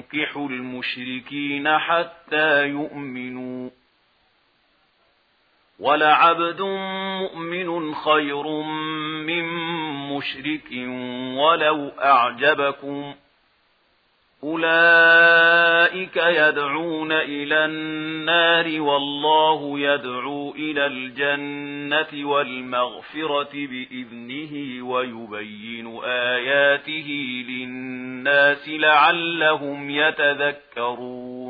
تنكحوا المشركين حتى يؤمنوا. ولعبد مؤمن خير من مشرك ولو أعجبكم ۖ. أولئك يدعون إلى النار والله يدعو إلى الجنة والمغفرة بإذنه ويبين آياته للناس لعلهم يتذكرون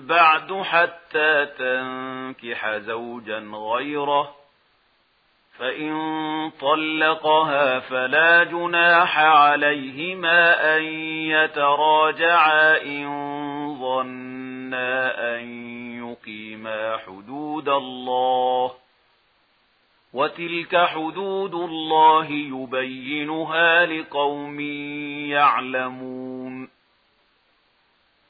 بعد حتى تنكح زوجا غيره فإن طلقها فلا جناح عليهما أن يتراجعا إن ظنا أن يقيما حدود الله. وتلك حدود الله يبينها لقوم يعلمون.